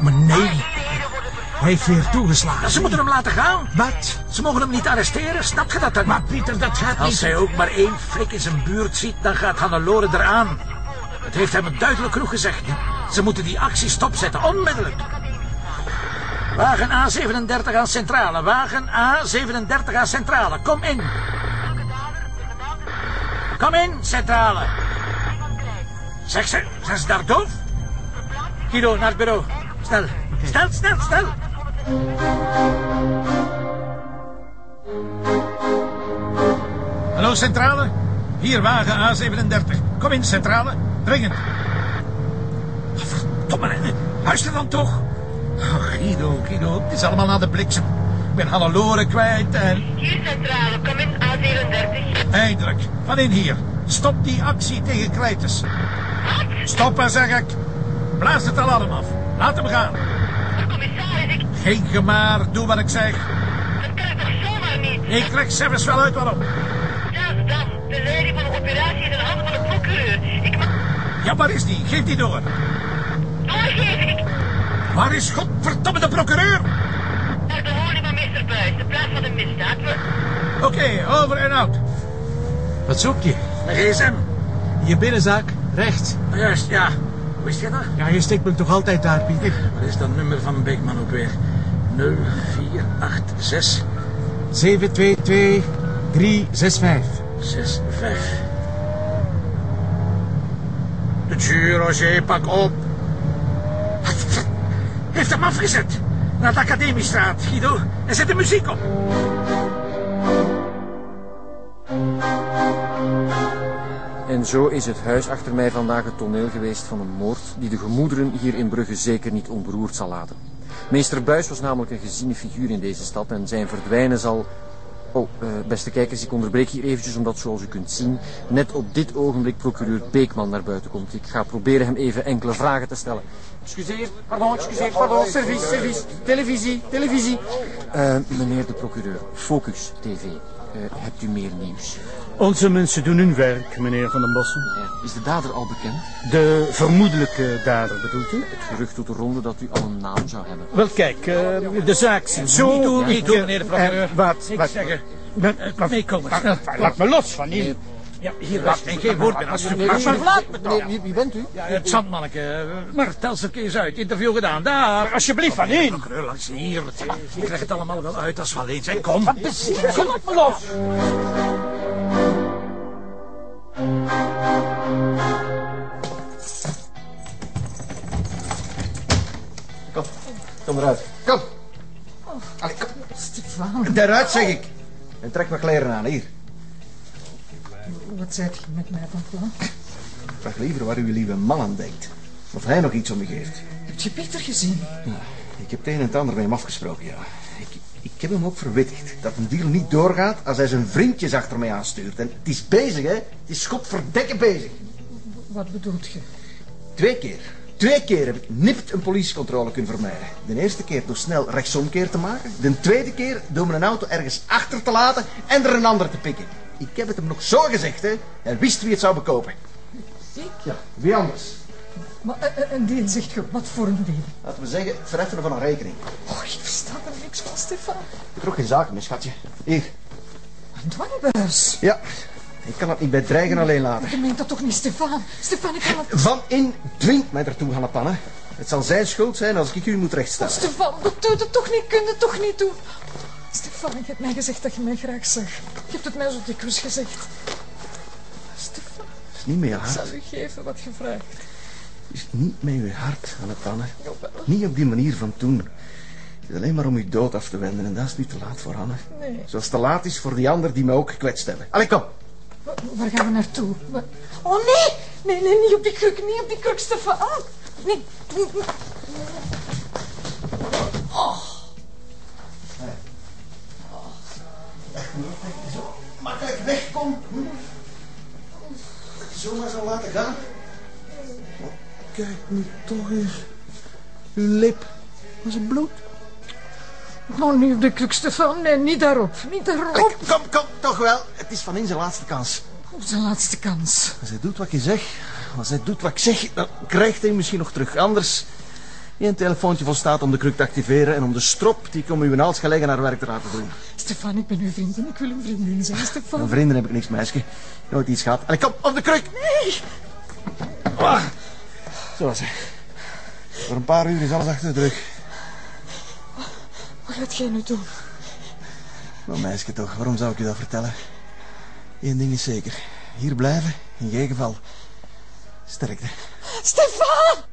Verdomme, nee. Hij heeft weer toegeslagen. Ze moeten hem laten gaan. Wat? Ze mogen hem niet arresteren, snap je dat dan? Maar Pieter, dat gaat Als niet... zij ook maar één flik in zijn buurt ziet, dan gaat Hannelore eraan. Het heeft hem duidelijk genoeg gezegd. Ze moeten die actie stopzetten, onmiddellijk. Wagen A37 aan Centrale. Wagen A37 aan Centrale. Kom in. Kom in, Centrale. Zeg ze, zijn ze daar doof? Guido, naar het bureau. Snel, snel, snel, snel. Hallo, centrale? Hier, wagen A37. Kom in, centrale. Dringend. Verdomme, hè. luister dan toch. Oh, Guido, Guido, het is allemaal naar de bliksem. Ik ben Hannelore kwijt en... Hier centrale, kom in A34. Eindelijk, van in hier. Stop die actie tegen Kleites. Stoppen, zeg ik. Blaas het alarm af. Laat hem gaan. Maar commissaris, ik... Geen gemaar, doe wat ik zeg. Dat kan ik toch zomaar niet? Ik leg zelfs wel uit waarom. Ja, dan. De leiding van de operatie in de handen van de procureur. Ik mag... Ja, waar is die? Geef die door. Doorgeven, ik... Waar is godverdomme de procureur? Naar de woning van meester Buis, de plaats van de misdaad. We... Oké, over en out. Wat zoek je? Mijn gsm. Je binnenzaak, rechts. Juist, ja. Wist je dat? Ja, je steekt me toch altijd daar, Pieter? Wat is dat nummer van Beekman ook weer? 0486 722 365. 65. De tjur, Roger, pak op. Heeft hem afgezet. Naar de Academiestraat, Guido. En zet de muziek op. En zo is het huis achter mij vandaag het toneel geweest van een moord die de gemoederen hier in Brugge zeker niet onberoerd zal laten. Meester Buis was namelijk een geziene figuur in deze stad en zijn verdwijnen zal... Oh, eh, beste kijkers, ik onderbreek hier eventjes omdat, zoals u kunt zien, net op dit ogenblik procureur Beekman naar buiten komt. Ik ga proberen hem even enkele vragen te stellen. Excuseer, pardon, excuseer, pardon, service, service, televisie, televisie. Eh, meneer de procureur, Focus TV, eh, hebt u meer nieuws? Onze mensen doen hun werk, meneer Van den Bossen. Is de dader al bekend? De vermoedelijke dader bedoelt u? Het gerucht doet de ronde dat u al een naam zou hebben. Wel, kijk, eh, de zaak zit zo... Niet doen, niet ik, doen, meneer de procureur. eh, wat? Ik wat? zeg er. Maar, eh, maar- Meekomen, maar- snel. maar- Laat me los van hier. Ja, hier was en geen woord meer. alsjeblieft. Maar laat me wie, wie bent u? Ja, het zandmanneke. Maar tel ze een keer eens uit. Interview gedaan. Daar. Alsjeblieft, van in. Procureur, langs hier. Ik leg het allemaal wel uit als we alleen zijn. Kom. Kom op me los. Stefan, Daaruit zeg ik. En trek mijn kleren aan, hier. wat zijt je met mij van plan? Vraag liever waar uw lieve man aan denkt. Of hij nog iets om me geeft. Heb je Pieter gezien? Ik heb het een en het ander met hem afgesproken, ja. Ik, ik heb hem ook verwittigd dat een deal niet doorgaat als hij zijn vriendjes achter mij aanstuurt. En het is bezig, hè. Het is godverdekken bezig. Wat bedoelt je? Twee keer. Twee keer heb ik nipt een politiecontrole kunnen vermijden. De eerste keer door snel rechtsomkeer te maken. De tweede keer door mijn auto ergens achter te laten en er een ander te pikken. Ik heb het hem nog zo gezegd, hè. Hij wist wie het zou bekopen. Ik? Ja, wie anders? Maar eh, eh, een deel zegt je, wat voor een deel? Laten we zeggen, het vereffenen van een rekening. Oh, ik versta er niks van, Stefan. Ik heb ook geen zaken meer, schatje. Hier. Een dwangbuis. Ja, ik kan het niet bij dreigen alleen laten. Je meent dat toch niet, Stefan? Stefan, ik kan het... Van in dwingt mij ertoe, Hanne Pannen. Het zal zijn schuld zijn als ik u moet rechtstellen. Stefan, dat doet het toch niet, kun je het toch niet doen? Stefan, je hebt mij gezegd dat je mij graag zag. Je hebt het mij zo dikwijls gezegd. Stefan, Het is niet met je ik hart. zal u geven wat je vraagt. Het is niet met je hart, Hanne Pannen. Niet op die manier van toen. Het is alleen maar om uw dood af te wenden en dat is nu te laat voor Hanne. Nee. Zoals het te laat is voor die ander die mij ook gekwetst hebben. Allee, kom. Wa- Waar gaan we naartoe? Oh nee! Nee, nee, niet op die kruk, niet op die kruk, Stefan. Ah, nee. nee, nee. Makkelijk wegkom. Zomaar zo laten gaan. Kijk nu toch eens. Uw lip. Was het bloed? Niet op die kruk, Stefan. Nee, niet daarop. Niet daarop. Allee, kom, kom, toch wel. Het is van in zijn laatste kans. Onze laatste kans. Als hij doet wat je zegt, als hij doet wat ik zeg, dan krijgt hij misschien nog terug. Anders, Eén telefoontje volstaat om de kruk te activeren en om de strop die ik om uw naals gelegen naar werk te laten doen. Stefan, ik ben uw vriendin. Ik wil uw vriendin zijn, Stefan. Van vrienden heb ik niks, meisje. Nooit iets gehad. En ik kom op de kruk! Nee! Ah, zo is het. Voor een paar uur is alles achter de rug. Wat gaat jij nu doen? Maar meisje toch, waarom zou ik je dat vertellen? Eén ding is zeker. Hier blijven, in geen geval. Sterkte. Stefan!